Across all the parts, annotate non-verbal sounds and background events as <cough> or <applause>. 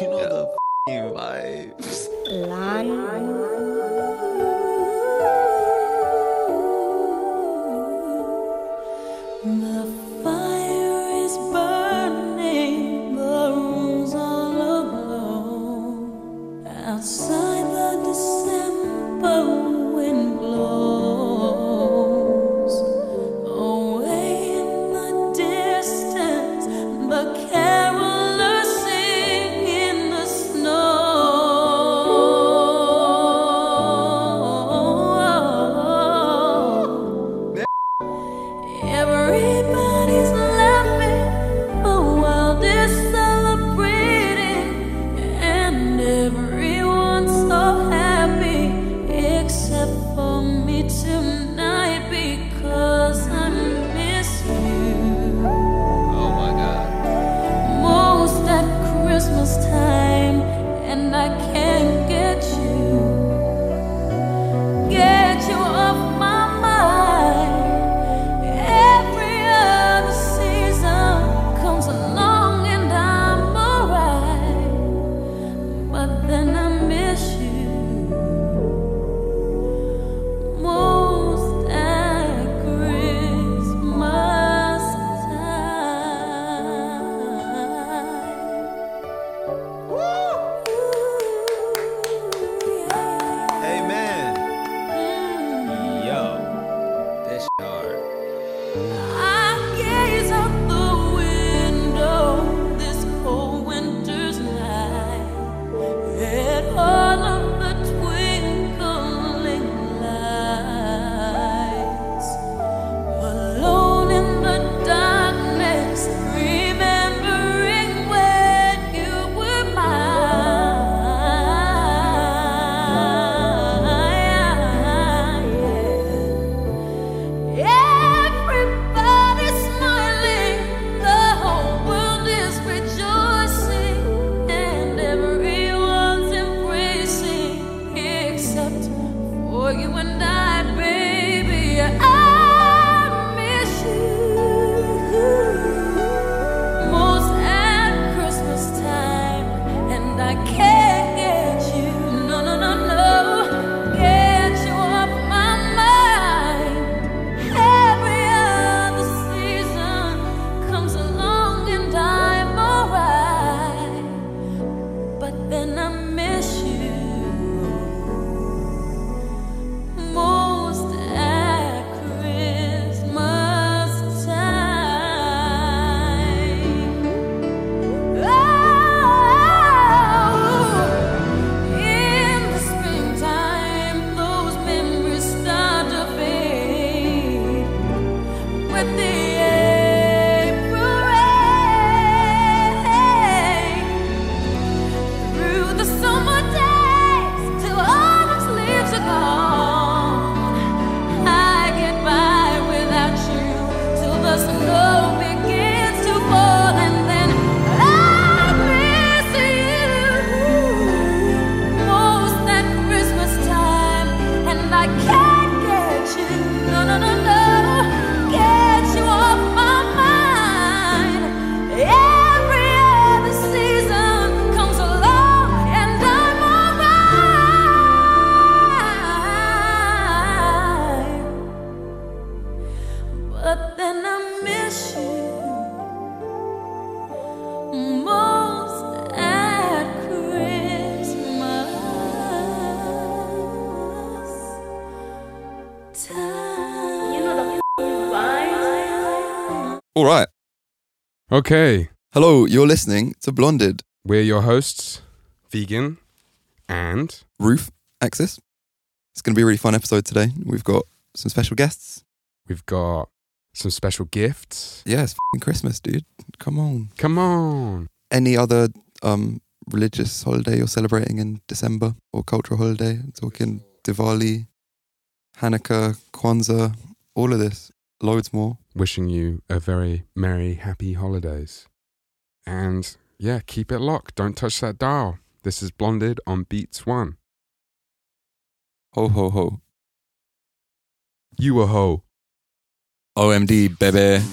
You know yeah. the vibes. Okay. Hello, you're listening to Blonded. We're your hosts, Vegyn and Roof Access. It's going to be a really fun episode today. We've got some special guests. We've got some special gifts. Yeah, Christmas, dude. Come on. Come on. Any other um, religious holiday you're celebrating in December or cultural holiday? Talking Diwali, Hanukkah, Kwanzaa, all of this, loads more wishing you a very merry, happy holidays. And yeah, keep it locked. Don't touch that dial. This is Blonded on Beats One. Ho, ho, ho. You a ho. OMD, baby.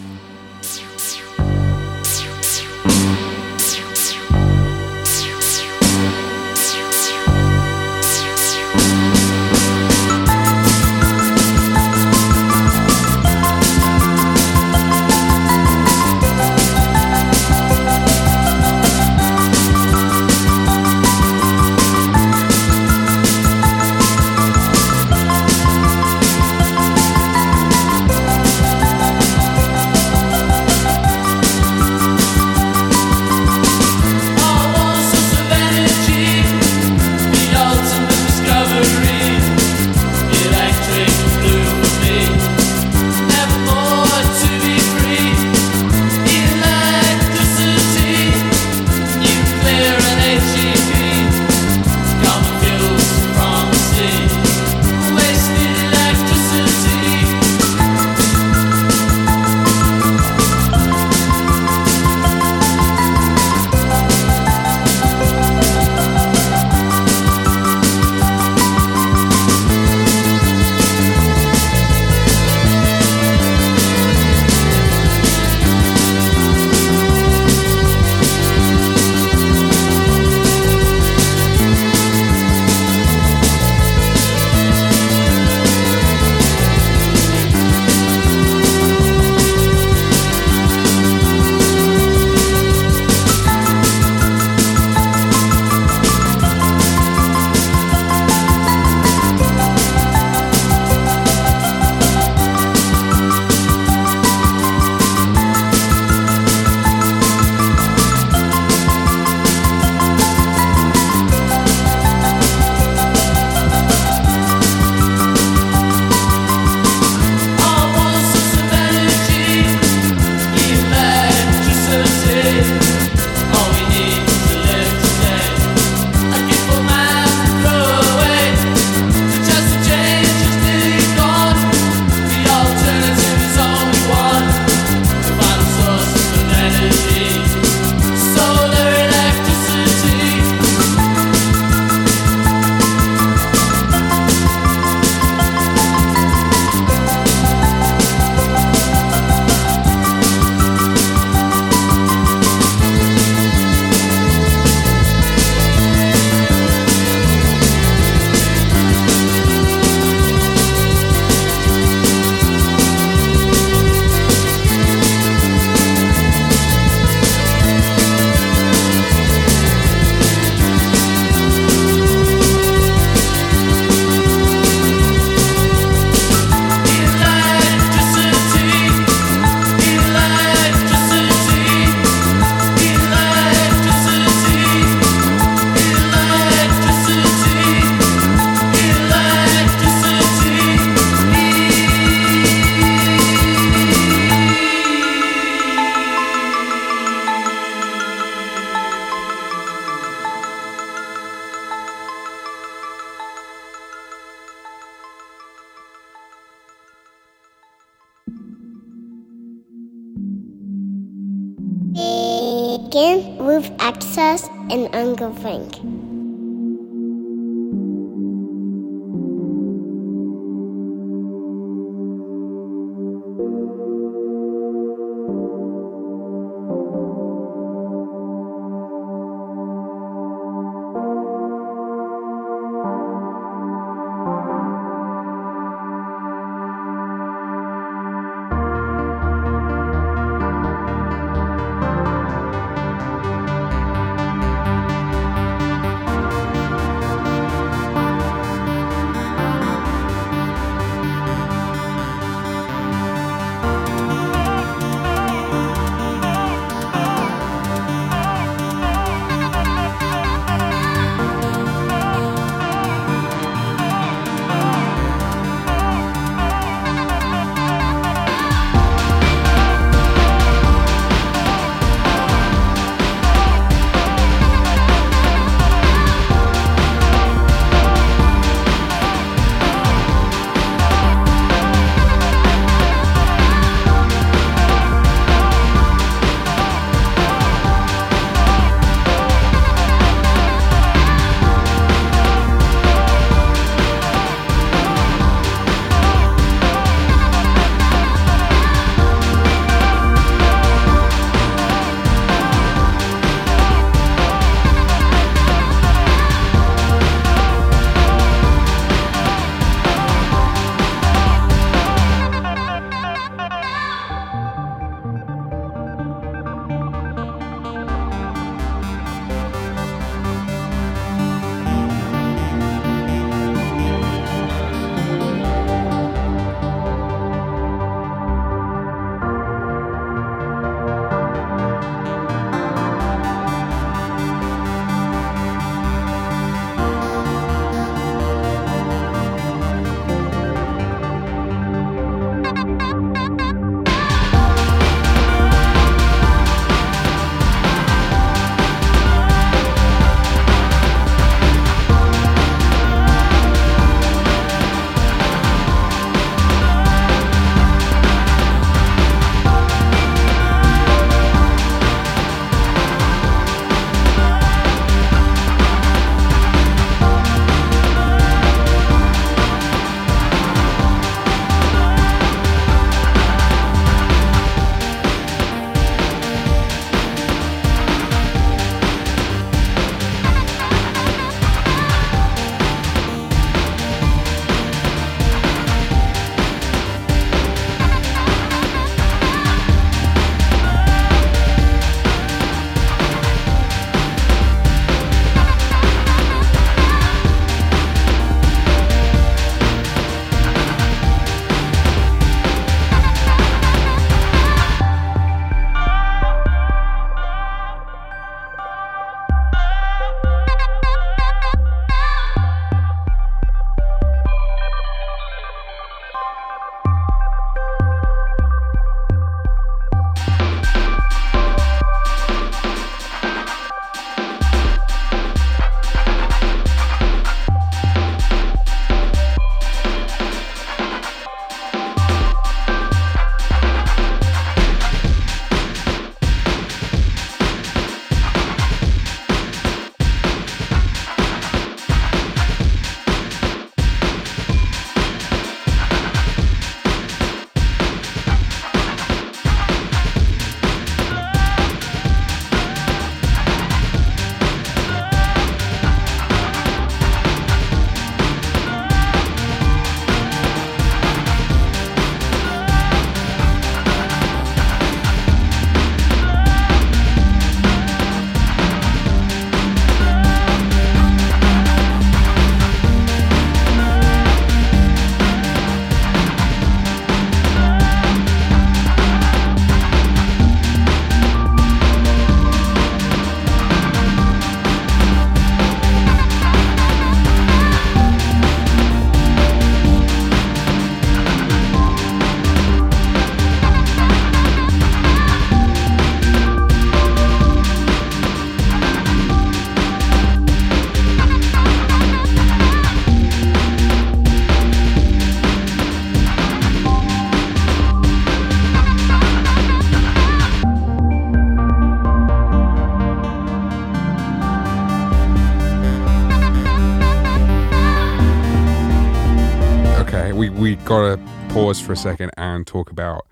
For a second and talk about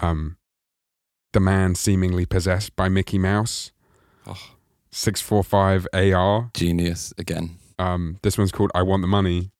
um, the man seemingly possessed by Mickey Mouse. Oh. Six four five AR. Genius again. Um, this one's called "I Want the Money."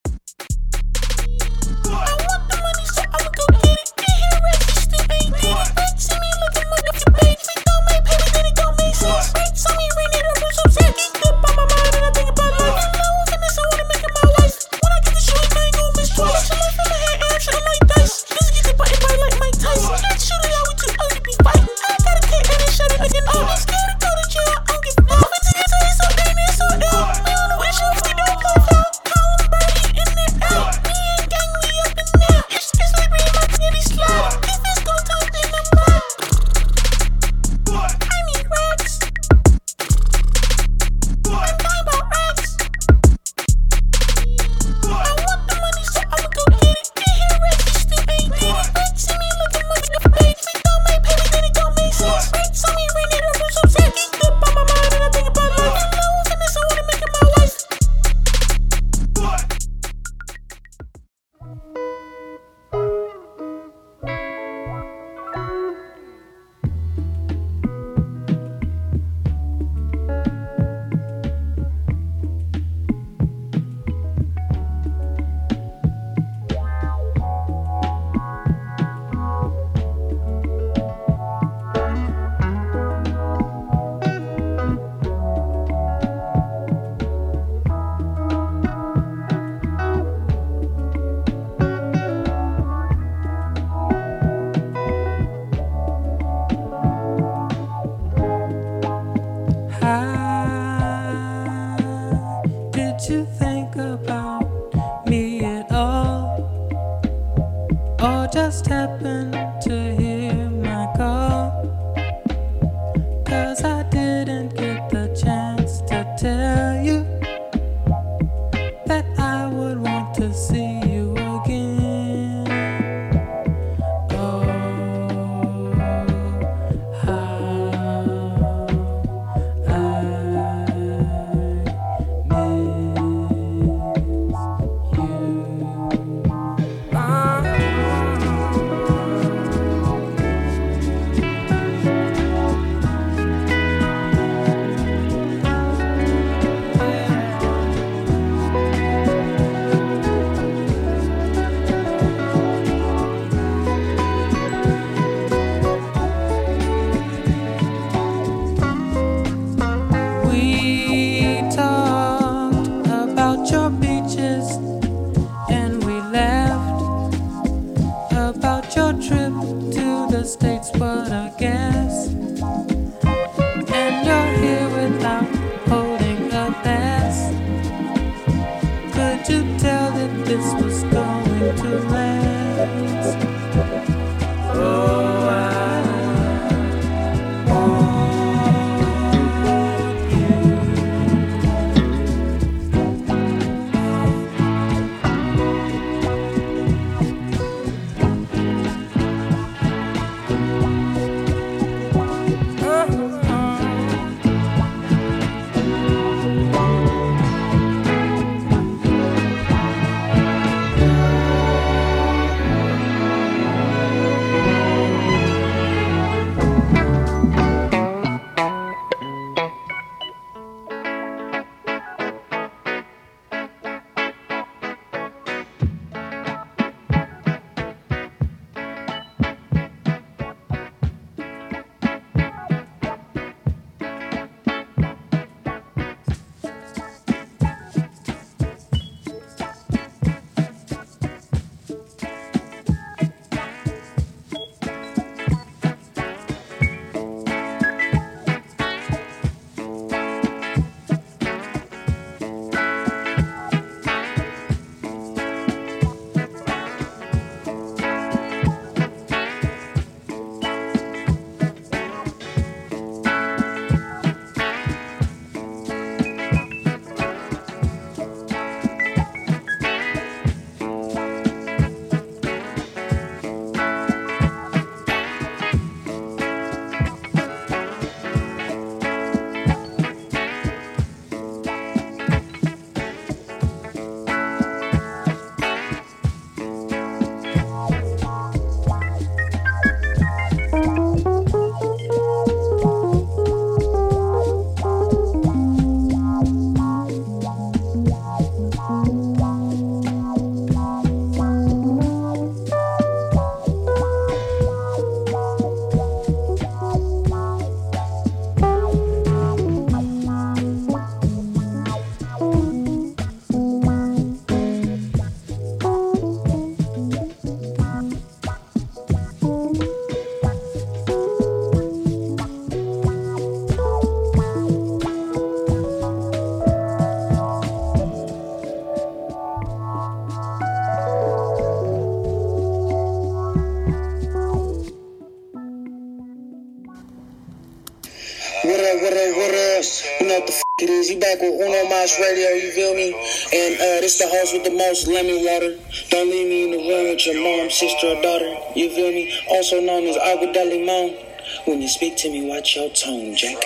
Back with Uno Mas Radio, you feel me? And uh, this the host with the most lemon water. Don't leave me in the room with your mom, sister, or daughter, you feel me? Also known as Agua de Limon. When you speak to me, watch your tone, Jack. <laughs>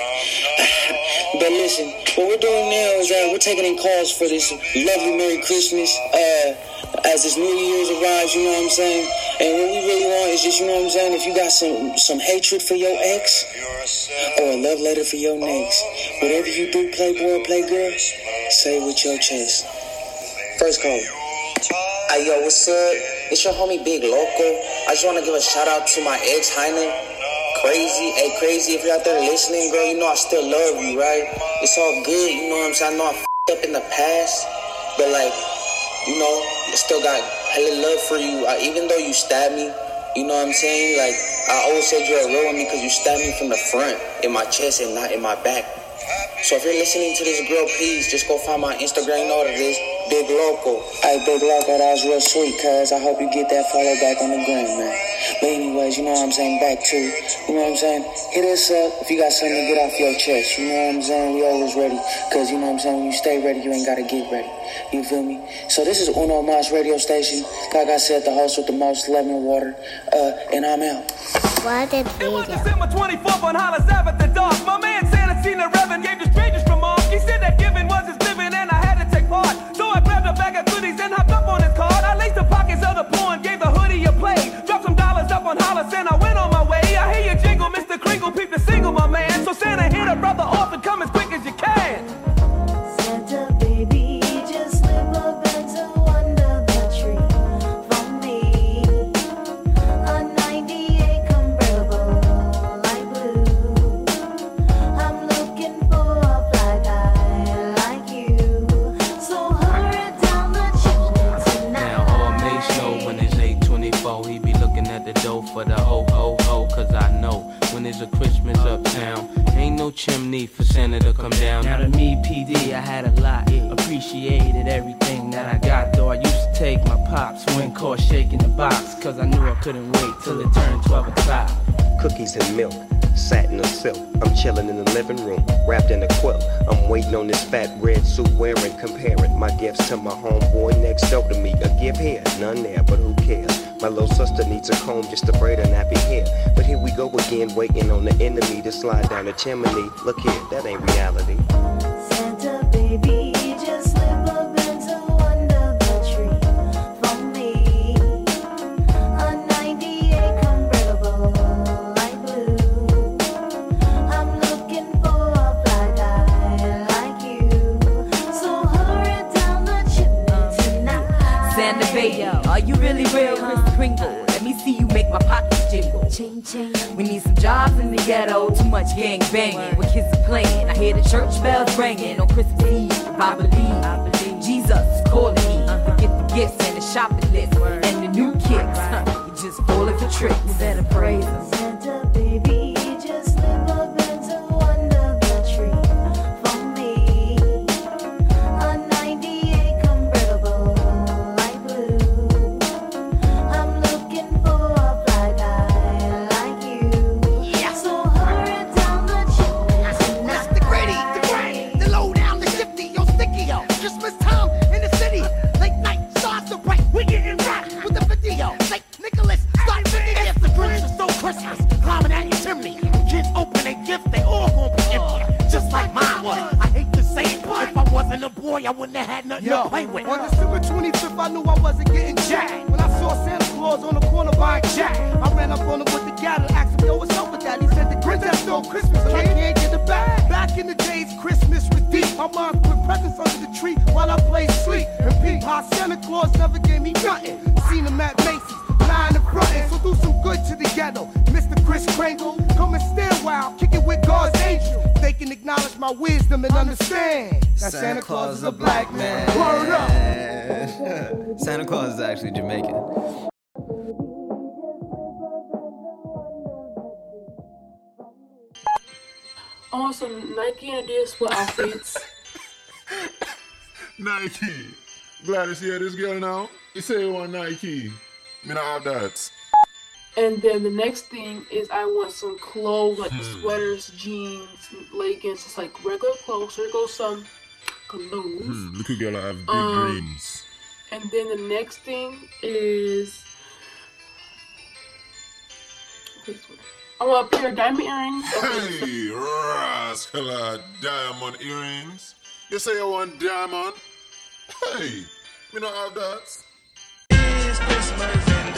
but listen, what we're doing now is uh, we're taking in calls for this lovely Merry Christmas. Uh, as this New Year's arrives, you know what I'm saying? And what we really want is just, you know what I'm saying, if you got some some hatred for your ex or a love letter for your next, whatever you do, playboy or playgirl, say it with your chest. First call. Hey, yo, what's up? It's your homie Big Loco. I just want to give a shout out to my ex, Heinen. Crazy, hey, crazy. If you're out there listening, girl, you know I still love you, right? It's all good, you know what I'm saying? I know I f***ed up in the past, but like, you know, I still got hella love for you. I, even though you stabbed me, you know what I'm saying? Like, I always said you're a real one because you stabbed me from the front, in my chest, and not in my back. So if you're listening to this girl, please just go find my Instagram note of this Big Loco. Hey, Big Loco, that was real sweet, cuz. I hope you get that follow back on the gram, man. But anyways, you know what I'm saying? Back to, you know what I'm saying? Hit us up if you got something to get off your chest. You know what I'm saying? We always ready. Cuz, you know what I'm saying? When you stay ready, you ain't got to get ready. You feel me? So this is Uno Mas radio station. Like I said, the host with the most lemon water. Uh, and I'm out. What a video. December 24th on Hollis Ave at the dark. My man Santa seen the chimney for Santa to come down. Now to me, PD, I had a lot. Appreciated everything that I got, though I used to take my pops when caught shaking the box. Cause I knew I couldn't wait till it turned 12 o'clock. cookies and milk, satin or silk. I'm chilling in the living room, wrapped in a quilt. I'm waiting on this fat red suit wearing, comparing my gifts to my homeboy next door to me. A gift here, none there, but who cares? My little sister needs a comb just to braid her nappy hair. But here we go again, waiting on the enemy to slide down the chimney. Look here, that ain't reality. We need some jobs in the ghetto, too much gang banging. When kids are playing, I hear the church bells ringing on Christmas Eve. I believe Jesus is calling me. Uh-huh. Forget the gifts and the shopping list and the new kicks. You just falling for tricks. You better praise him. Then the next thing is I want some clothes like Hmm. sweaters, jeans, leggings, just like regular clothes. There goes some clothes. Hmm, look at girl I have big Um, dreams. And then the next thing is this one. I want a pair of diamond earrings. Hey, rascal diamond earrings. You say you want diamond? Hey, me not have that.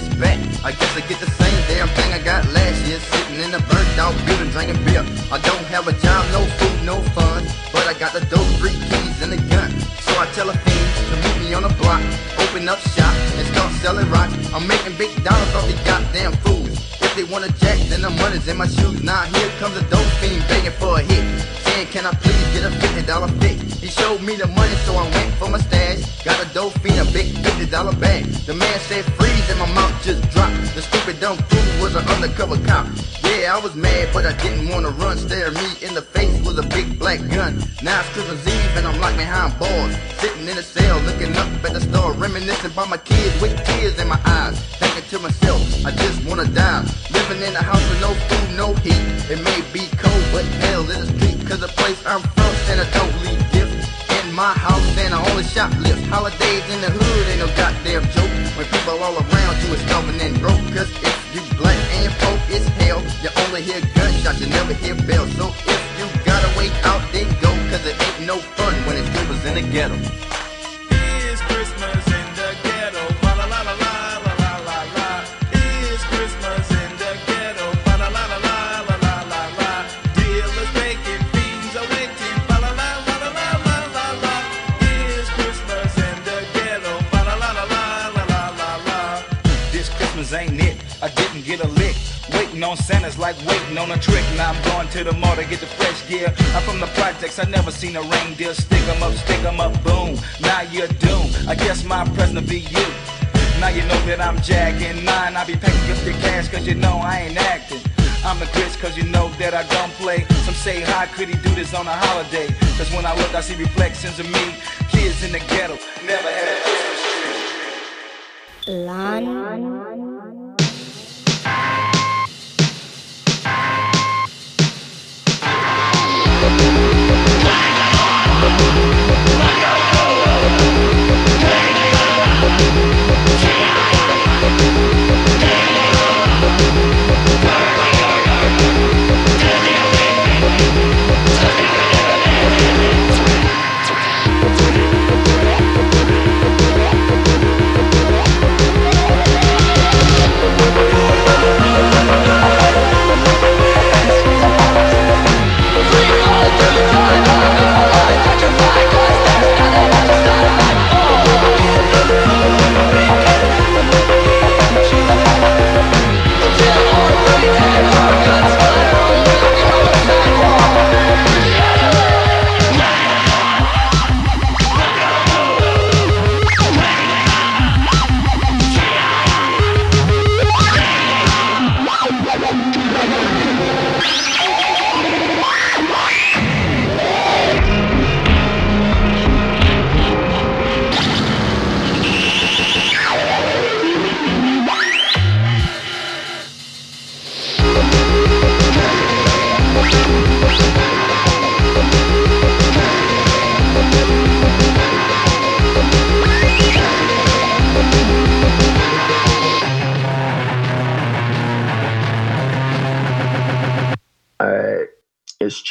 back. I guess I get the same damn thing I got last year. Sitting in a burnt out building drinking beer. I don't have a job, no food, no fun. But I got the dope, three keys, and a gun. So I tell a fiend to meet me on the block. Open up shop and start selling rocks. I'm making big dollars off these goddamn fools. If they want a jack, then the money's in my shoes. Now here comes a dope fiend begging for a hit. Saying, can I please get a fifty dollar fix? He showed me the money, so I went for my stash. Got a dope fiend, a big fifty dollar bag. The man said freeze, and my mouth just dropped. The stupid dumb fool was an undercover cop. Yeah, I was mad, but I didn't want to run. Stare me in the face with a big black gun. Now it's Christmas Eve, and I'm locked behind bars. Sitting in a cell, looking up at the star, reminiscing about my kids with tears in my eyes. Thinking to myself, I just wanna die. Living in a house with no food, no heat. It may be cold, but hell in the street. Cause the place I'm from, Santa don't leave gifts. In my house, and I only shoplift. Holidays in the hood ain't no goddamn joke. When people all around you is starving and broke. Cause if you black and poor, it's hell. You only hear gunshots, you never hear bells. So if you gotta wait out, then go. Cause it ain't no fun when it's Christmas in the ghetto. Waiting on Santa's like waiting on a trick. Now I'm going to the mall to get the fresh gear. I'm from the projects, I never seen a reindeer. Stick 'em up, stick 'em up, boom. Now you're doomed. I guess my present will be you. Now you know that I'm jacking mine. I be paying up the cash cause you know I ain't acting. I'm the grits cause you know that I don't play. Some say, how could he do this on a holiday? Cause when I look, I see reflections of me. Kids in the ghetto, never had a Christmas tree. Lan.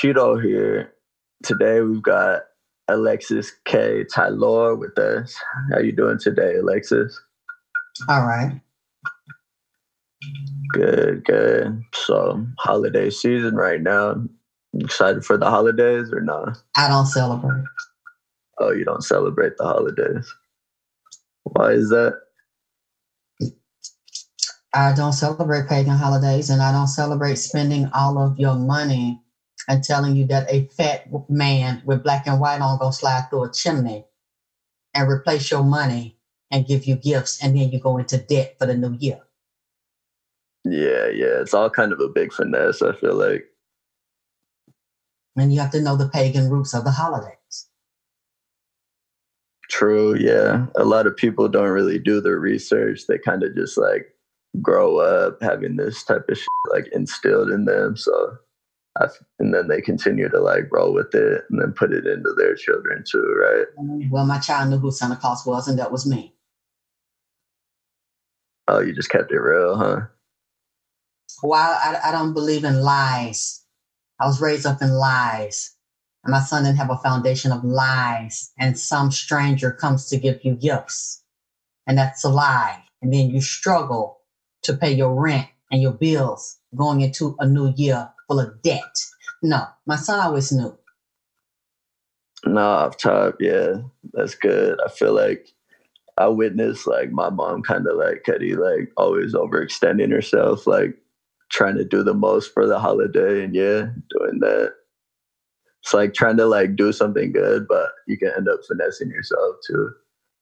Cheeto here. Today we've got Alexis K. Tylor with us. How you doing today, Alexis? All right. Good, good. So holiday season right now. Excited for the holidays or not? I don't celebrate. Oh, you don't celebrate the holidays. Why is that? I don't celebrate pagan holidays and I don't celebrate spending all of your money and telling you that a fat man with black and white on gonna slide through a chimney and replace your money and give you gifts and then you go into debt for the new year. Yeah, yeah. It's all kind of a big finesse, I feel like. And you have to know the pagan roots of the holidays. True, yeah. A lot of people don't really do their research. They kind of just like grow up having this type of shit like instilled in them. So, and then they continue to like roll with it and then put it into their children too, right? Well, my child knew who Santa Claus was, and that was me. Oh, you just kept it real, huh? Well, I, I don't believe in lies, I was raised up in lies. And my son didn't have a foundation of lies. And some stranger comes to give you gifts. And that's a lie. And then you struggle to pay your rent and your bills going into a new year full of debt. No, my son always knew. No, off top, yeah, that's good. I feel like I witnessed like my mom kind of like Ketty, like always overextending herself, like trying to do the most for the holiday, and yeah, doing that. It's like trying to like do something good, but you can end up finessing yourself too.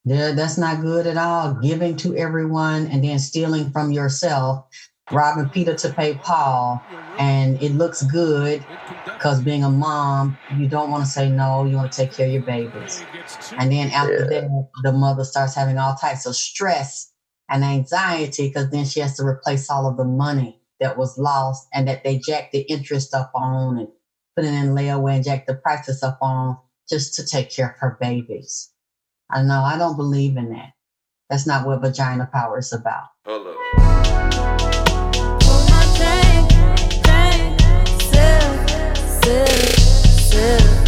Yeah, that's not good at all. Giving to everyone and then stealing from yourself, robbing Peter to pay Paul, and it looks good because being a mom, you don't want to say no. You want to take care of your babies, and then after that, the mother starts having all types of stress and anxiety because then she has to replace all of the money that was lost and that they jacked the interest up on and put it in layaway and jacked the prices up on just to take care of her babies. I know I don't believe in that. That's not what vagina power is about. Hello. Brown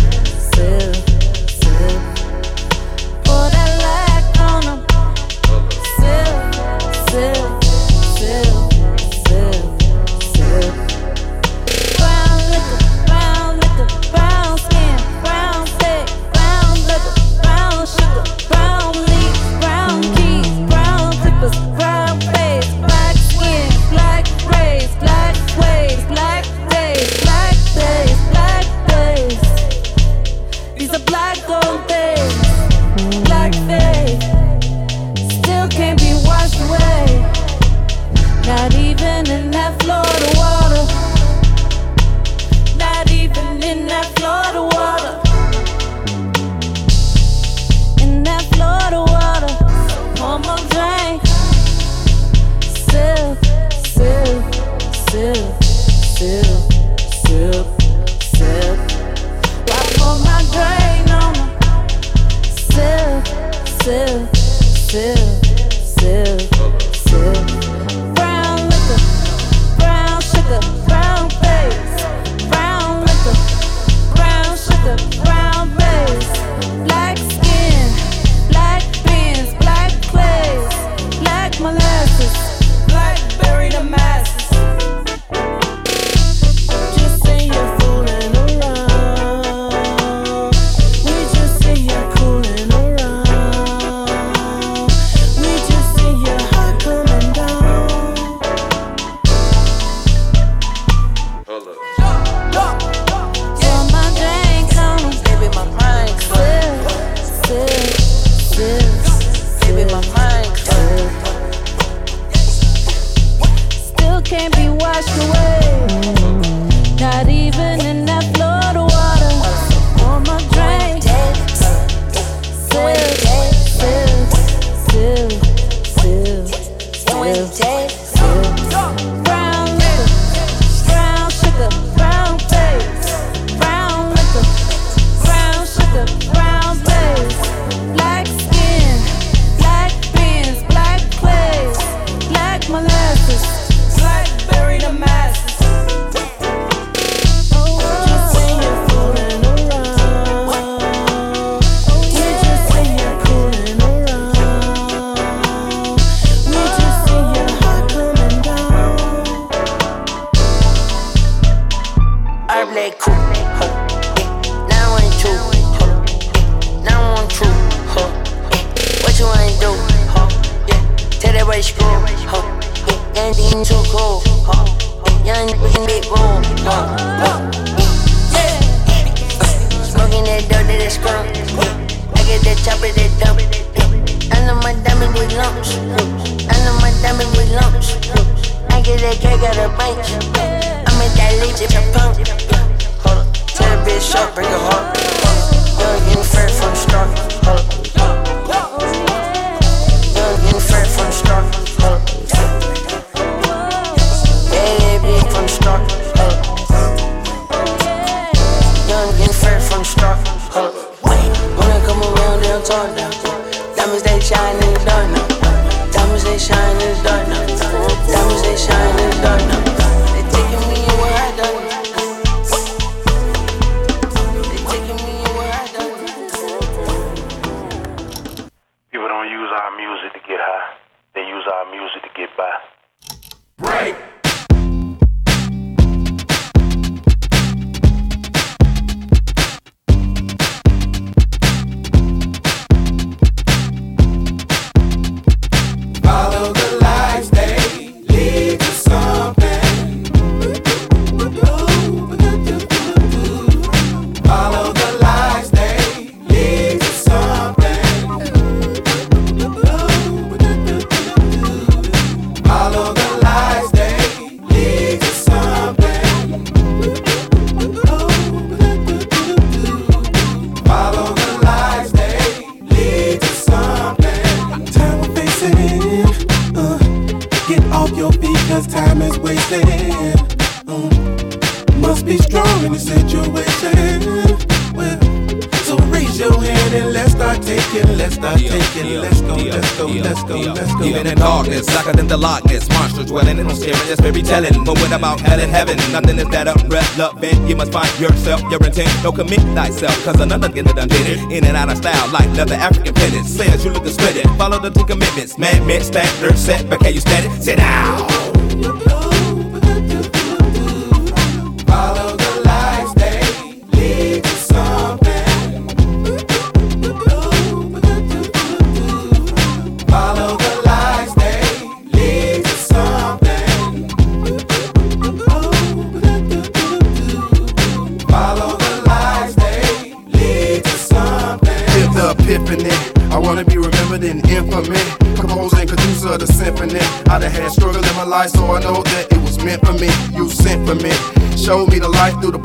Don't commit thyself, cause another it done did it. In and out of style, like leather African pendants. Says you look splendid. Follow the two commitments. Man, man, standard, set, but can you stand it? Sit down.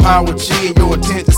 Power G and your intent to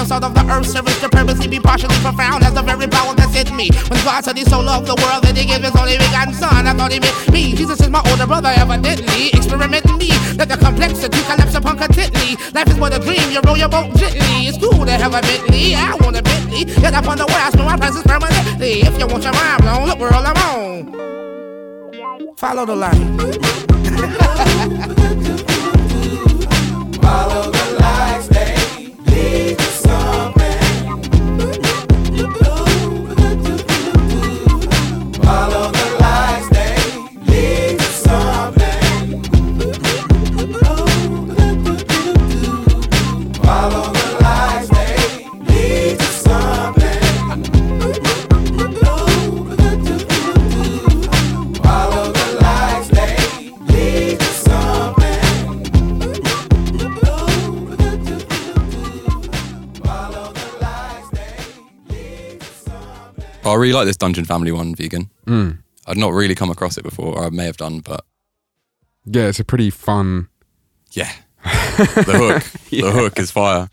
the soul of the earth, to purposely be partially profound as the very power that's in me. When God said he so loved the world that he gave his only begotten son, I thought he meant me. Jesus is my older brother, evidently. Experimenting me, let the complexity collapse upon contently. Life is but a dream, you roll your boat gently. It's cool to have a Bentley, I want a Bentley. Get up on the west, my presence permanently. If you want your mind blown, look world I'm on. Follow the line. <laughs> really like this Dungeon Family one, Vegyn. Mm. I'd not really come across it before, or I may have done, but Yeah, it's a pretty fun. yeah. <laughs> The hook. The hook is fire.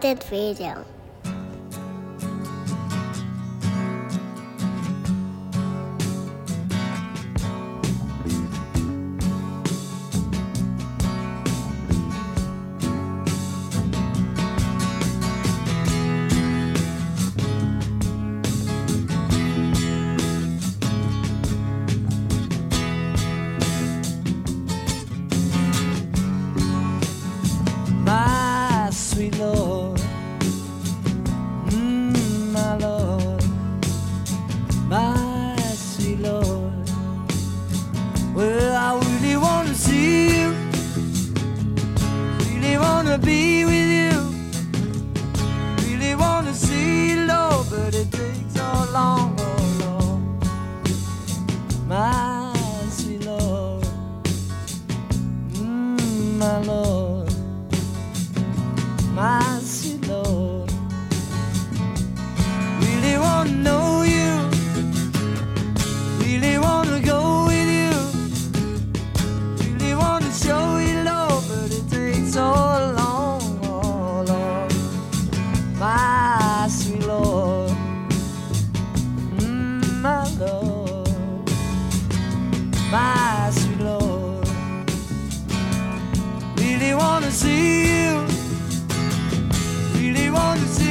That video. my Lord, my sweet Lord. Really wanna see you, really wanna see.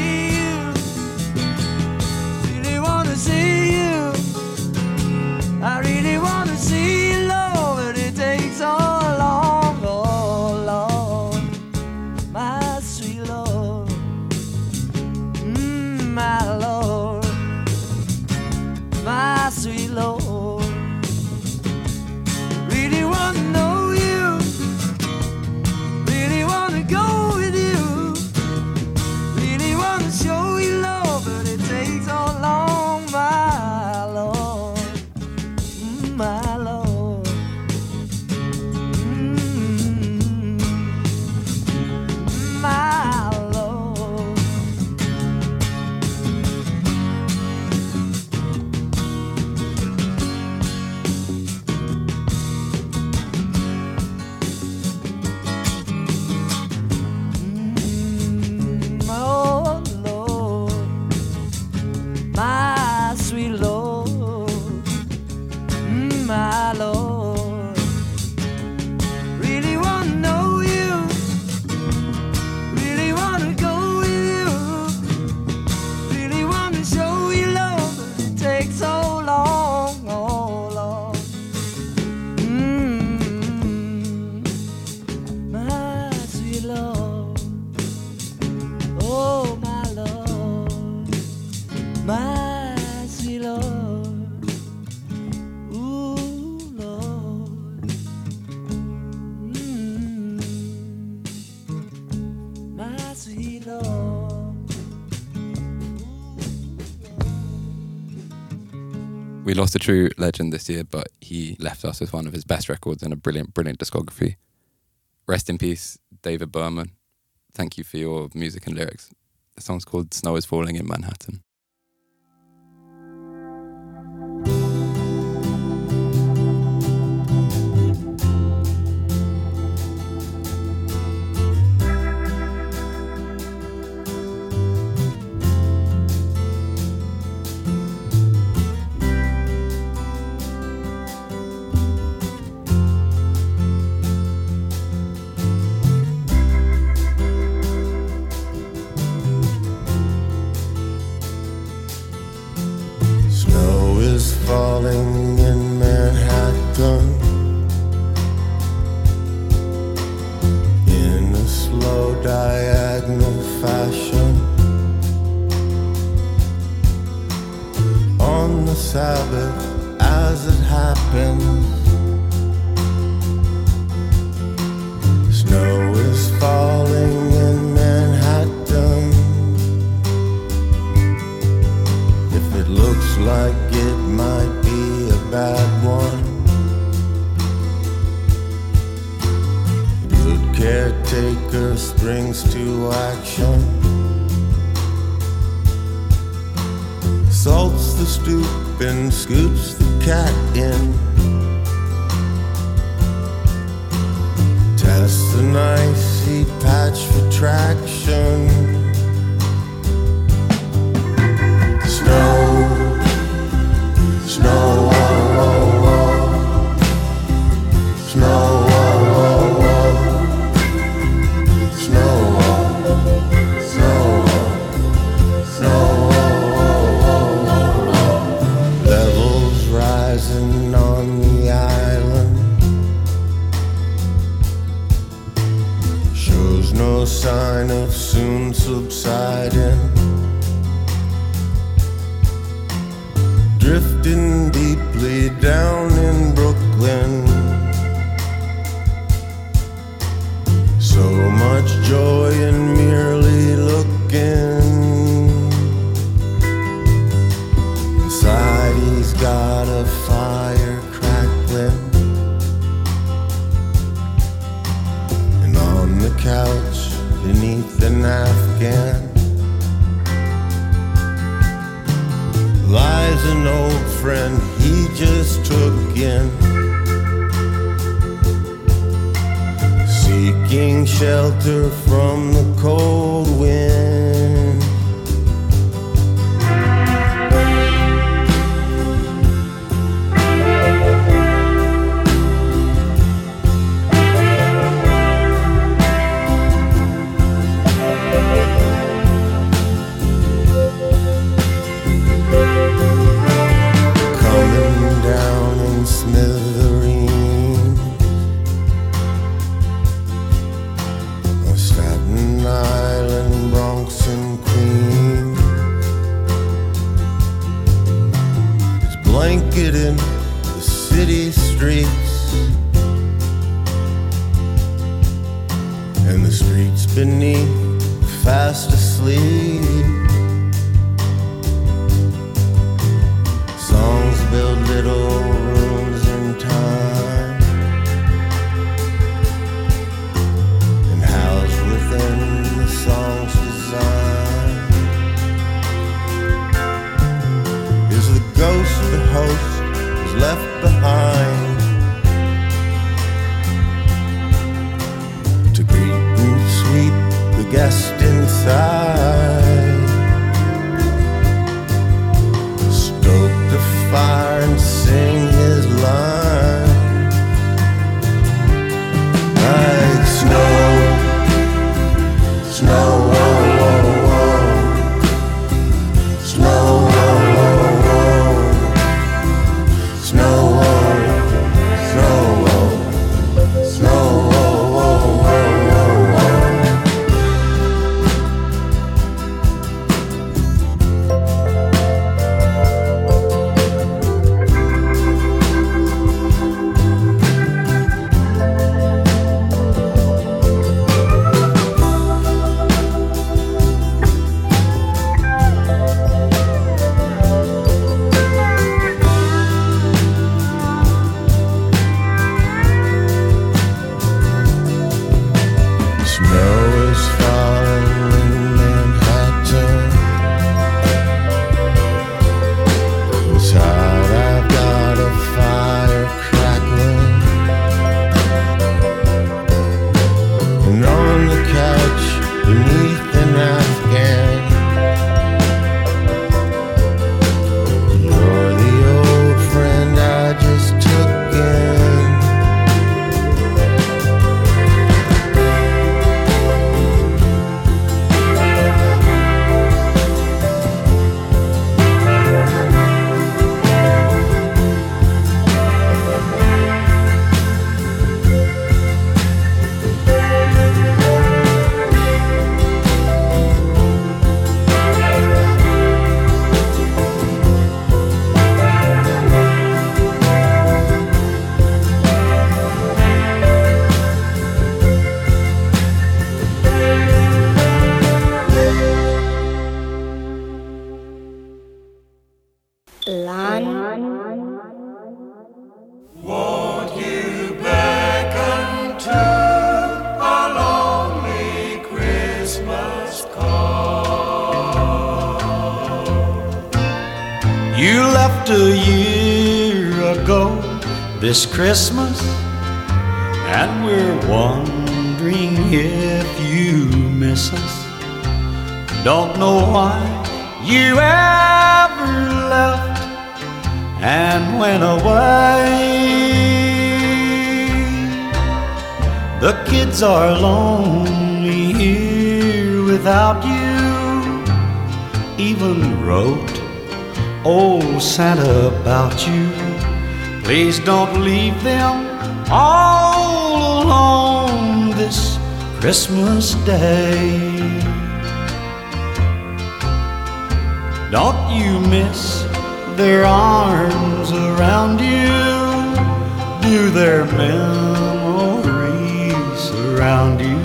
a true legend this year, but he left us with one of his best records and a brilliant, brilliant discography. Rest in peace, David Berman. Thank you for your music and lyrics. The song's called Snow is Falling in Manhattan. Don't know why you ever left and went away. The kids are lonely here without you. Even wrote oh, old Santa about you. Please don't leave them all alone this Christmas Day. Don't you miss their arms around you? Do their memories surround you?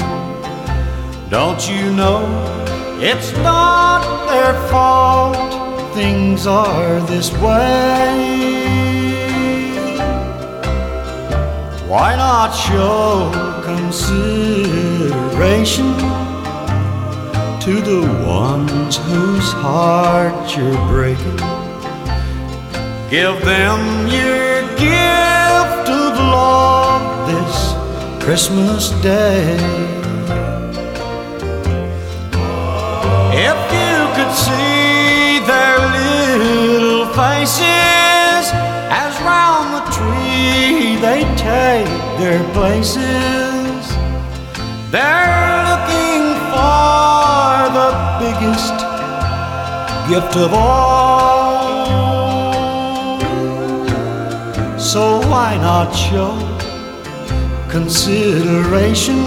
Don't you know it's not their fault things are this way? Why not show consideration to the ones whose heart you're breaking? Give them your gift of love this Christmas Day. If you could see their little faces as round the tree they take their places, they're looking for the biggest gift of all. So why not show consideration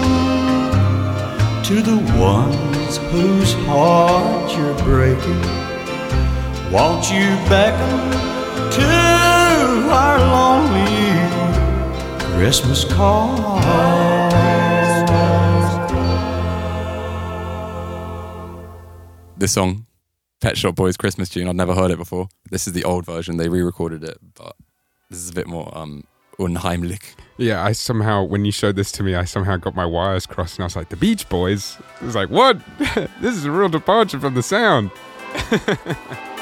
to the ones whose heart you're breaking? Won't you beckon to our lonely Christmas call? This song, Pet Shop Boys Christmas tune, I'd never heard it before. This is the old version. They re-recorded it, but this is a bit more um unheimlich. Yeah, I somehow, when you showed this to me, I somehow got my wires crossed and I was like, the Beach Boys? I was like, what? <laughs> this is a real departure from the sound. <laughs>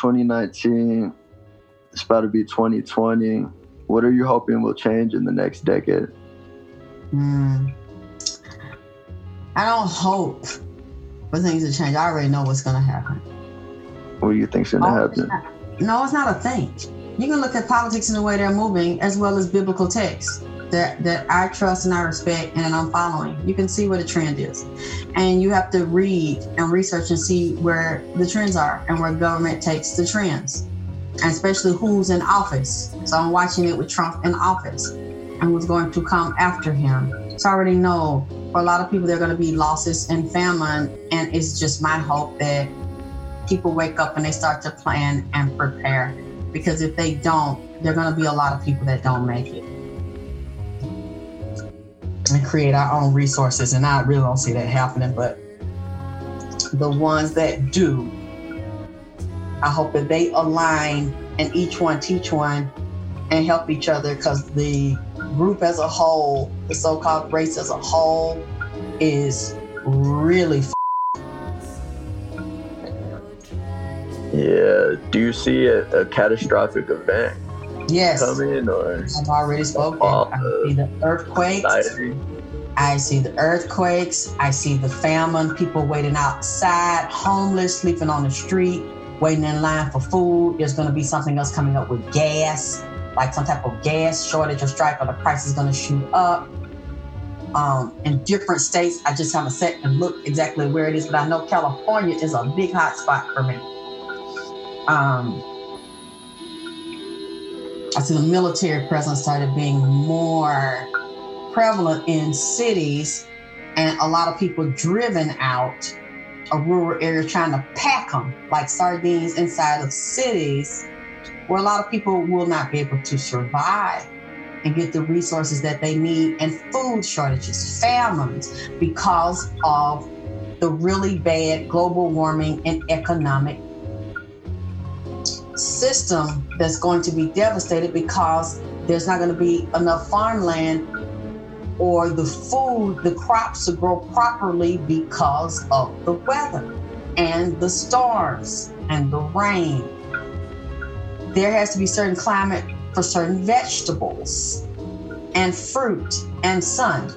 2019. It's about to be 2020. What are you hoping will change in the next decade? Hmm. I don't hope for things to change. I already know what's going to happen. What do you think's gonna Oh, happen? No, it's not a thing. You can look at politics and the way they're moving, as well as biblical texts that that I trust and I respect and I'm following. You can see where the trend is, and you have to read and research and see where the trends are and where government takes the trends, and especially who's in office. So I'm watching it with Trump in office and who's going to come after him. So I already know for a lot of people there are going to be losses and famine, and it's just my hope that people wake up and they start to plan and prepare. Because if they don't, there are going to be a lot of people that don't make it. And create our own resources. And I really don't see that happening, but the ones that do, I hope that they align and each one teach one and help each other because the group as a whole, the so called race as a whole, is really f- Yeah. Do you see a, a catastrophic event Yes. coming or I've already spoken. I see the earthquakes. I see the earthquakes. I see the famine, people waiting outside, homeless, sleeping on the street, waiting in line for food. There's going to be something else coming up with gas, like some type of gas shortage or strike, or the price is going to shoot up. Um, in different states, I just haven't sat and looked exactly where it is, but I know California is a big hot spot for me. Um, Uh, I see the military presence started being more prevalent in cities and a lot of people driven out a rural area trying to pack them like sardines inside of cities where a lot of people will not be able to survive and get the resources that they need and food shortages, famines because of the really bad global warming and economic system that's going to be devastated because there's not going to be enough farmland or the food, the crops to grow properly because of the weather and the storms and the rain. There has to be certain climate for certain vegetables and fruit and sun.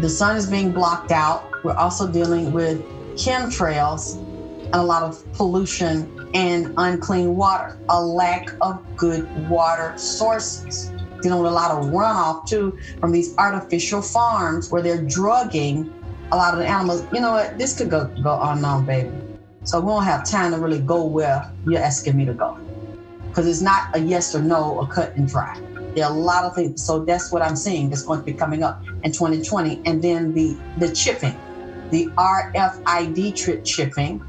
The sun is being blocked out. We're also dealing with chemtrails and a lot of pollution and unclean water, a lack of good water sources. Dealing with a lot of runoff too from these artificial farms where they're drugging a lot of the animals. You know what? This could go go on and on, baby. So we won't have time to really go where you're asking me to go. Because it's not a yes or no or cut and dry. There are a lot of things. So that's what I'm seeing that's going to be coming up in 2020. And then the the chipping, the RFID trip chipping,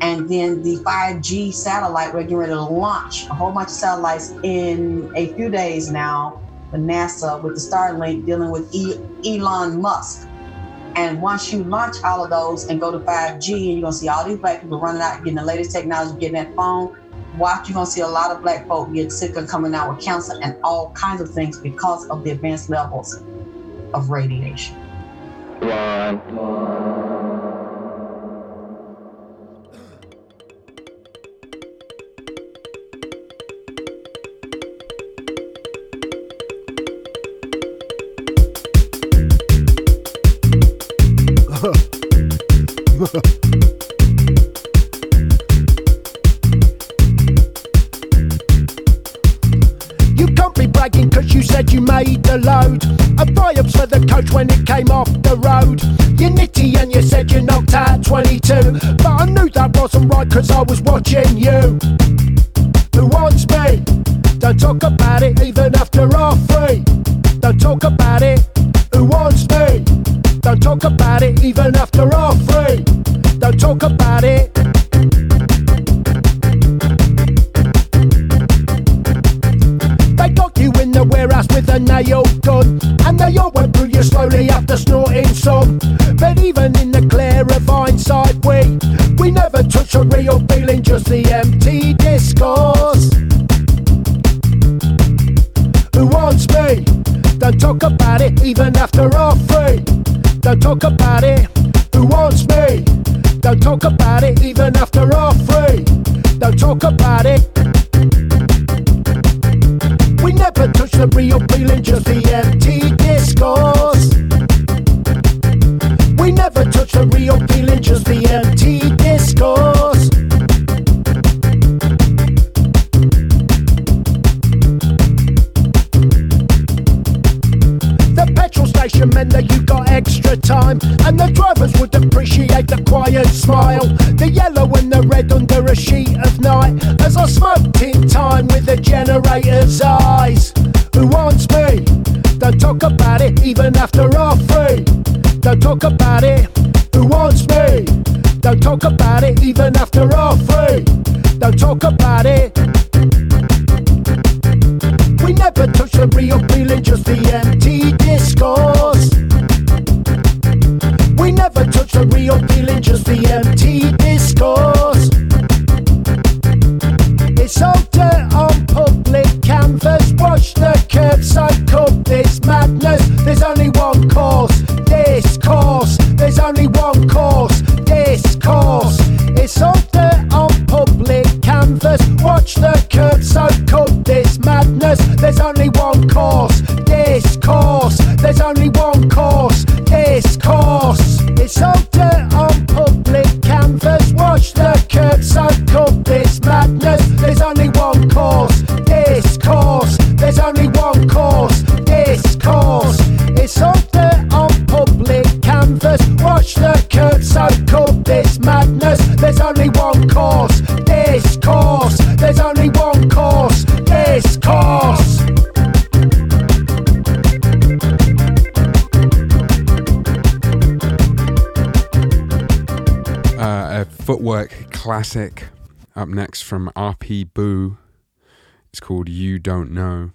and then the 5G satellite, we're getting ready to launch a whole bunch of satellites in a few days now. The NASA with the Starlink dealing with e- Elon Musk. And once you launch all of those and go to 5G, and you're gonna see all these black people running out, getting the latest technology, getting that phone. Watch, you're gonna see a lot of black folk get sick and coming out with cancer and all kinds of things because of the advanced levels of radiation. You cause you said you made the load. A vibes for the coach when it came off the road. You're nitty and you said you knocked out 22. But I knew that wasn't right cause I was watching you. Who wants me? Don't talk about it even after all three. Don't talk about it. Who wants me? Don't talk about it even after all three. Don't talk about it. the warehouse with a nail gun. And they all went through you slowly after snorting some. But even in the glare of hindsight, we, we never touch a real feeling, just the empty discourse. Who wants me? Don't talk about it, even after all free. Don't talk about it. Who wants me? Don't talk about it, even after all free. Don't talk about it the real feeling, just the empty discourse. We never touch the real feeling, just the empty discourse. The petrol station meant that you got extra time, and the drivers would appreciate the quiet smile. The yellow and the red under a sheet of night, as I smoked in time with the generator's eyes. Who wants me? Don't talk about it even after all free. Don't talk about it. Who wants me? Don't talk about it even after all free. Don't talk about it. We never touch the real feeling, just the empty discourse. We never touch the real feeling, just the empty discourse. It's all dirt on public canvas. Watch the curbside cup this madness. There's only one course, this course. There's only one course, this course. It's all dirt on public canvas. Watch the curbside cup this madness. There's only one course, this course. There's only one only one course, this course. It's all dirt on public canvas. Watch the curbside cup this madness. There's only one course, this course. There's only one course, this course. Uh, a footwork classic up next from RP Boo. It's called You Don't Know.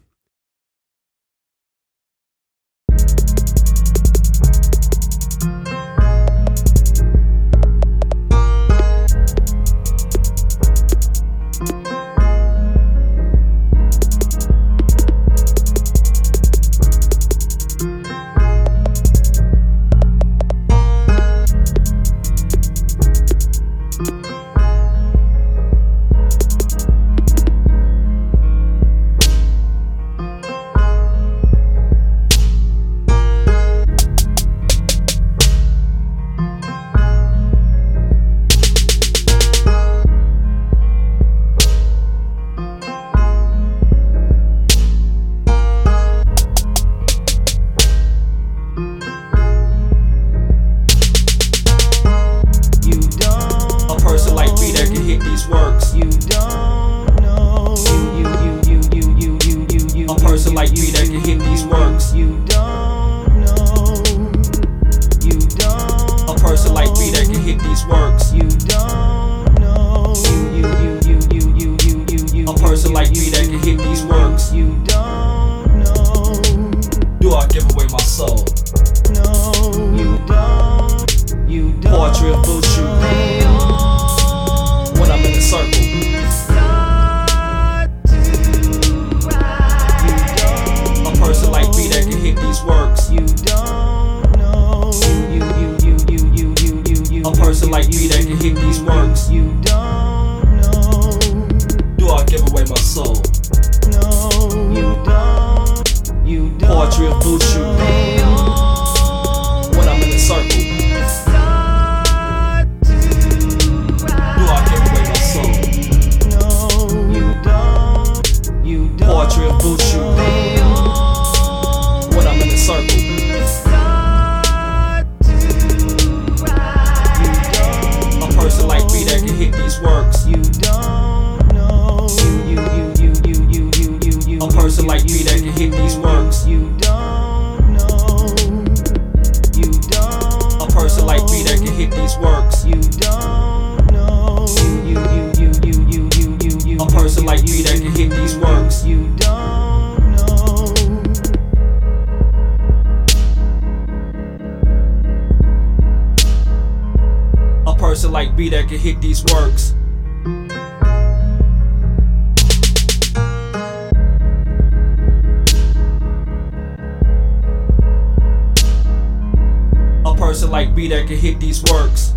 Person like me that can hit these works.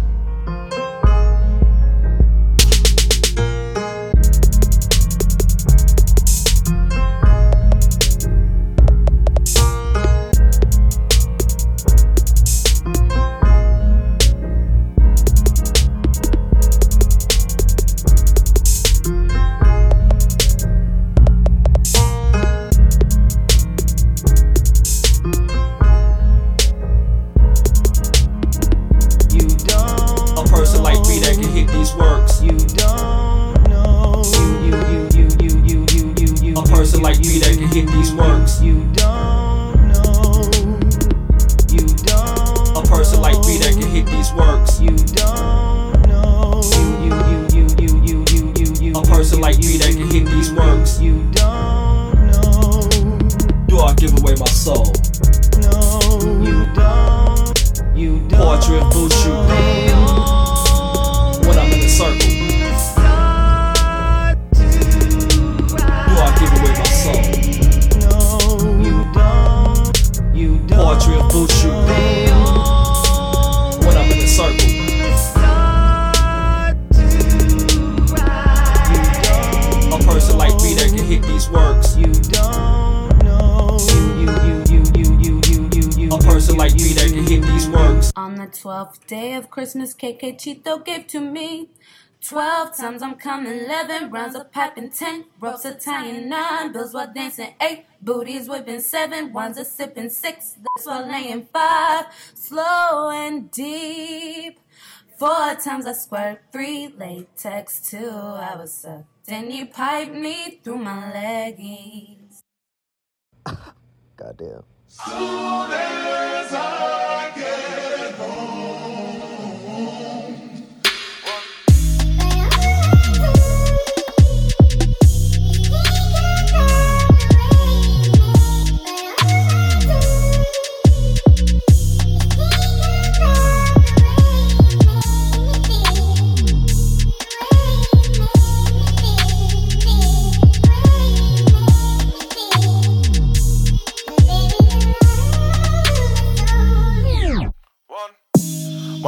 Chito gave to me. Twelve times I'm coming, eleven rounds of piping, ten ropes are tying, nine bills while dancing, eight booties whipping, seven wines are sipping, six that's while laying, five slow and deep. Four times I squirt, three latex, two I was sucked. Then you pipe me through my leggings. <laughs> Goddamn. Soon as I get home.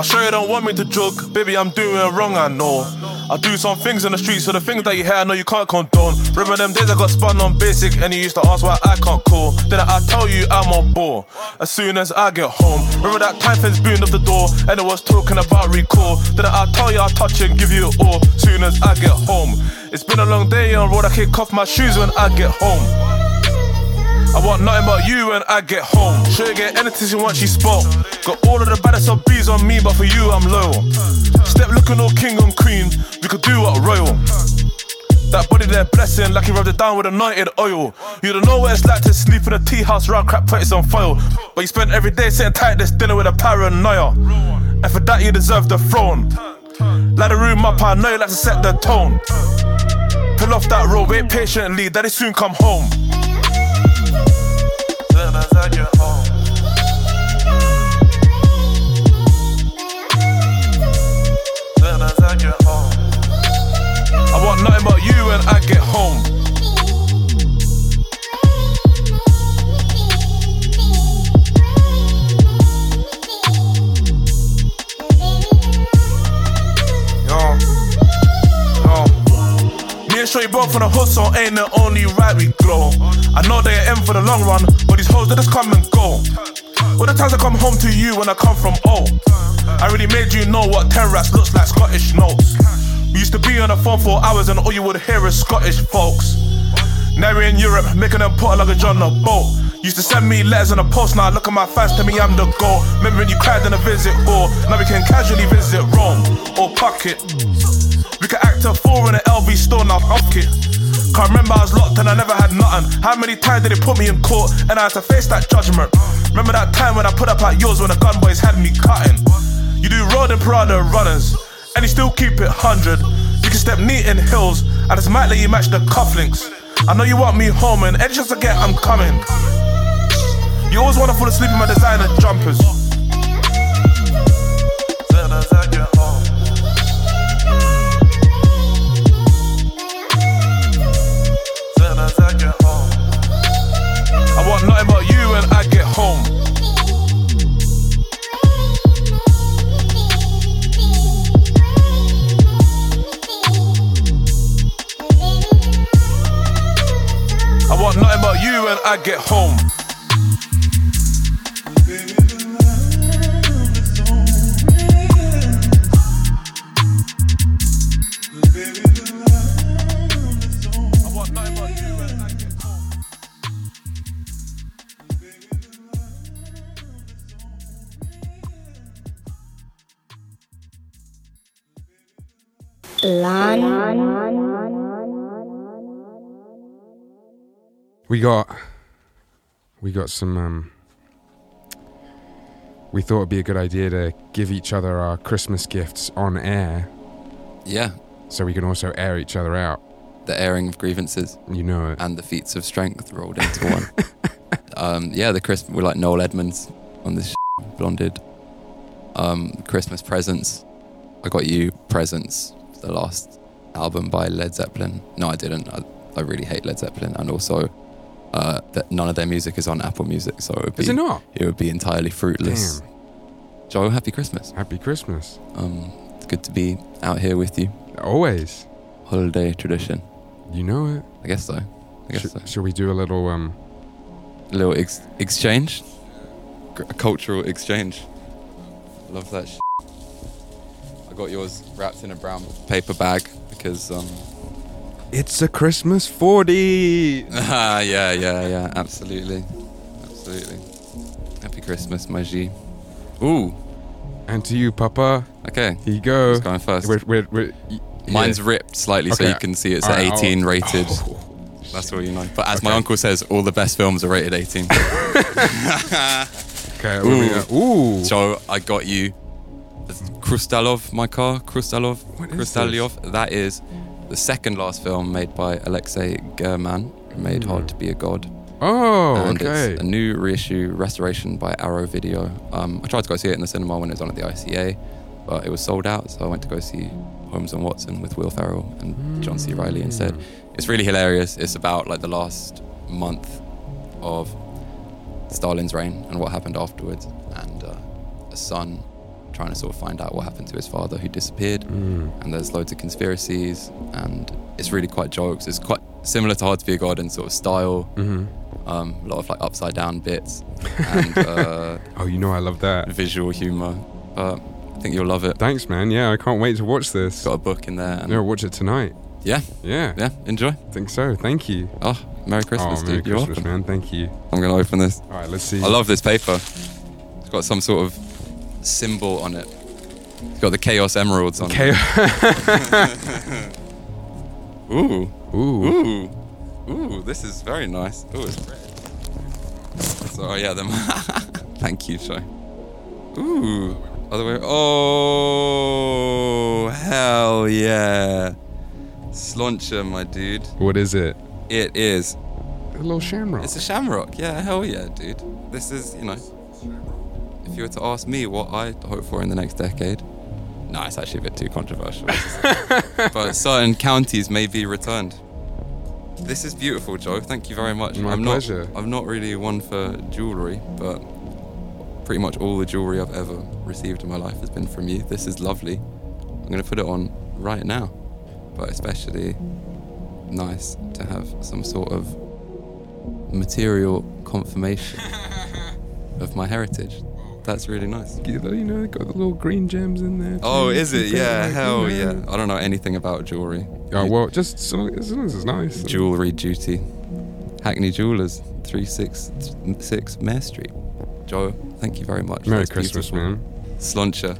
My show you don't want me to jog, baby, I'm doing wrong, I know. I do some things in the streets, so the things that you hear, I know you can't condone. Remember them days I got spun on basic, and you used to ask why I can't call. Then I tell you I'm on board as soon as I get home. Remember that time fence boomed off the door, and it was talking about recall. Then I tell you I'll touch and give you it all soon as I get home. It's been a long day on road, I kick off my shoes when I get home. I want nothing but you when I get home. You get anything she wants, she spot. Got all of the baddest of bees on me, but for you I'm loyal. Step looking all king and queen, we could do what royal. That body there blessing, like he rubbed it down with anointed oil. You don't know what it's like to sleep in a tea house, round crap put on foil. But you spend every day sitting tight this dinner with a paranoia. And for that you deserve the throne. Light the room up, I know you like to set the tone. Pull off that robe, wait patiently, daddy soon come home. Uh. Home. I want nothing but you when I get home. Shorty both from the hood, so ain't the only right we glow. I know they in for the long run, but these hoes they just come and go. All the times I come home to you when I come from O. I really made you know what 10 rats looks like Scottish notes. We used to be on the phone for hours and all you would hear is Scottish folks. Now we're in Europe, making them put a luggage on the boat. Used to send me letters on the post, now look at my fans, tell me I'm the goal. Remember when you cried in a visit hall, now we can casually visit Rome oh, or Puckett. We could act a four in an LV store, now fuck it. Can't remember I was locked and I never had nothing. How many times did they put me in court and I had to face that judgment? Remember that time when I put up at yours when the gun boys had me cutting? You do road and Prada runners, and you still keep it 100. You can step neat in hills, I just might let you match the cufflinks. I know you want me home, and any chance I get, I'm coming. You always wanna fall asleep in my designer jumpers. I want nothing but you when I get home. I want nothing but you when I get home. We got we got some um we thought it'd be a good idea to give each other our Christmas gifts on air. Yeah. So we can also air each other out. The airing of grievances. You know it. And the feats of strength rolled into one. <laughs> um, yeah, the Christmas, we're like Noel Edmonds on this blonded. Um, Christmas presents. I got you presents, the last album by Led Zeppelin. No, I didn't. I, I really hate Led Zeppelin. And also, uh, that none of their music is on Apple Music, so it would be, Is it not? It would be entirely fruitless. Joe, happy Christmas. Happy Christmas. Um, it's good to be out here with you. Always. Holiday tradition. You know it. I guess so. I guess Should, so. should we do a little um A little ex- exchange, a cultural exchange. Love that. Sh- got yours wrapped in a brown paper bag because um. It's a Christmas 40. <laughs> Ah, yeah, yeah, yeah. Absolutely, absolutely. Happy Christmas, my G. Ooh. And to you, Papa. Okay. Here you go. Who's going first? We're, we're, we're, Mine's ripped slightly so you can see it's right, at 18 I'll- rated. Oh. That's all you know. But as my uncle says, all the best films are rated 18. <laughs> Okay, what do we got? Ooh. So I got you Khrustalyov, my car. Khrustalyov. Khrustalyov. That is the second last film made by Alexei German, made Hard to Be a God. Oh, and okay. it's a new reissue restoration by Arrow Video. Um, I tried to go see it in the cinema when it was on at the ICA, but it was sold out, so I went to go see Holmes and Watson with Will Ferrell and John C. Reilly instead. It's really hilarious. It's about like the last month of Stalin's reign and what happened afterwards, and uh, a son trying to sort of find out what happened to his father who disappeared. And there's loads of conspiracies, and it's really quite jokes. It's quite similar to Hard to Be a God in sort of style. Mhm. Um, a lot of like upside down bits, and <laughs> uh, oh, you know I love that visual humor. But I think you'll love it. Thanks, man. Yeah, I can't wait to watch this. Got a book in there. And Yeah, watch it tonight. Yeah. Yeah. Yeah. Enjoy. I think so. Thank you. Oh, Merry Christmas, oh, dude. Merry You're Christmas, man. Thank you. I'm gonna open this. All right, let's see. I love this paper. It's got some sort of symbol on it. It's got the Chaos Emeralds on Chaos. it. <laughs> Ooh. Ooh. Ooh. Ooh, this is very nice. Ooh, it's red. So, yeah, them. <laughs> Thank you, Joe. Ooh. Other way. Oh, hell yeah. Sláinte, my dude. What is it? It is. A little shamrock. It's a shamrock. Yeah, hell yeah, dude. This is, you know, you were to ask me what I hope for in the next decade, no, it's actually a bit too controversial. <laughs> but certain counties may be returned. This is beautiful, Joe. Thank you very much. My I'm pleasure. not. I'm not really one for jewelry, but pretty much all the jewelry I've ever received in my life has been from you. This is lovely. I'm gonna put it on right now, but especially nice to have some sort of material confirmation <laughs> of my heritage. That's really nice. You know, got the little green gems in there. Oh, is it? Yeah, like, hell you know. yeah. I don't know anything about jewelry. Oh well, just so as long as it's nice. Jewelry duty. Hackney Jewelers, 366 Mare Street. Joe, thank you very much. Merry That's Christmas, beautiful. man. Sláinte.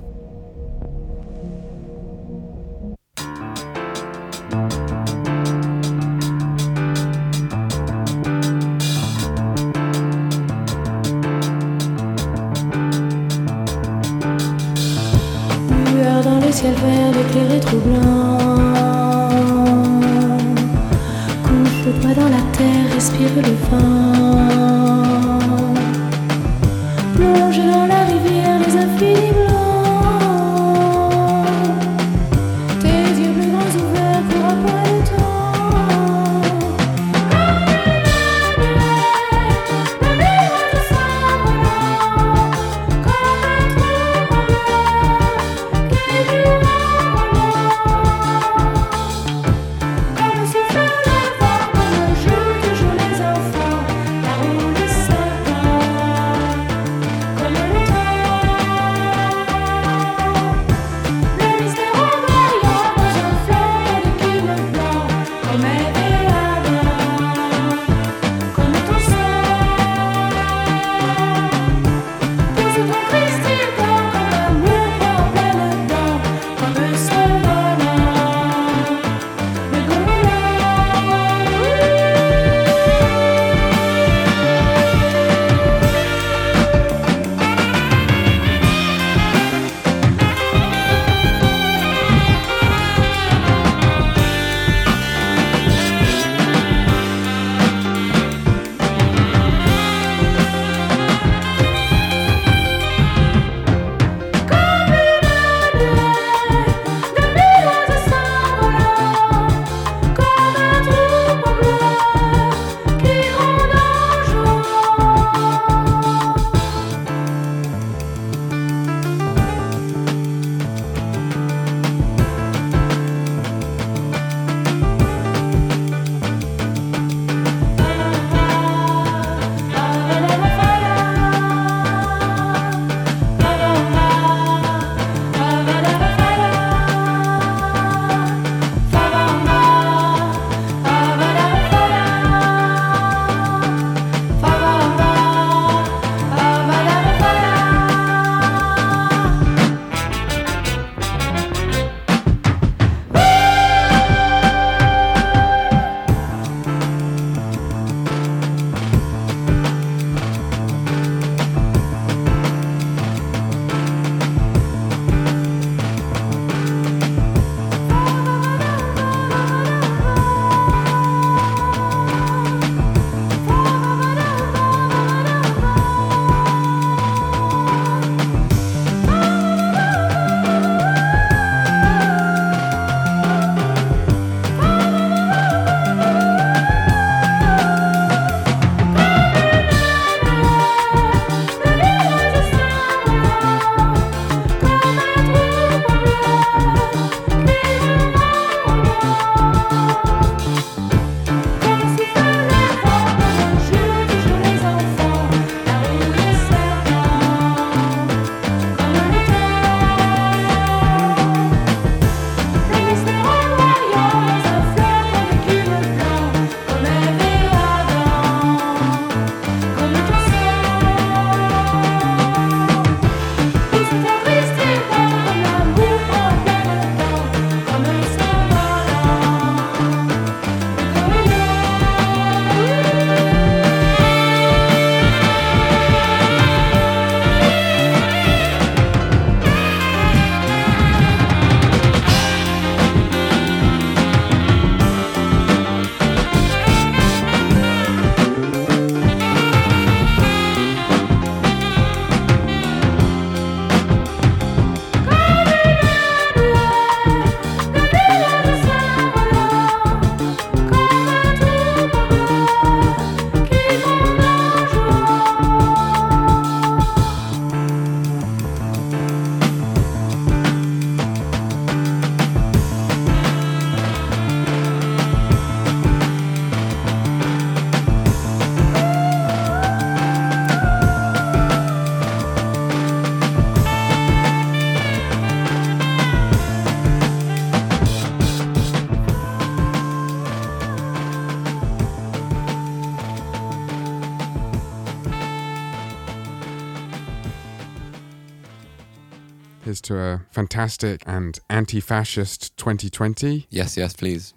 to a fantastic and anti fascist 2020. Yes, yes, please.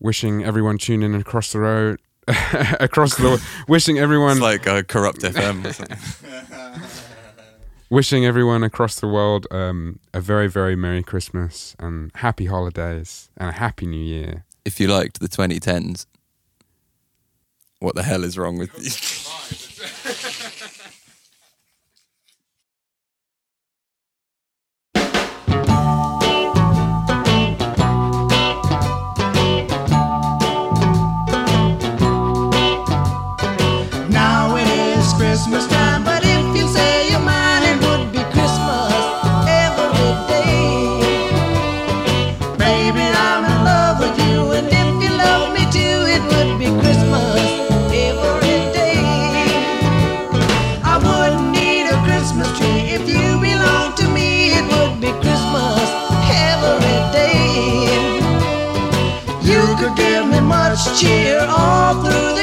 Wishing everyone tune in across the road, <laughs> across the, wishing everyone. It's like a corrupt FM or something. <laughs> wishing everyone across the world um, a very, very Merry Christmas and happy holidays and a happy new year. If you liked the 2010s, what the hell is wrong with you? cheer all through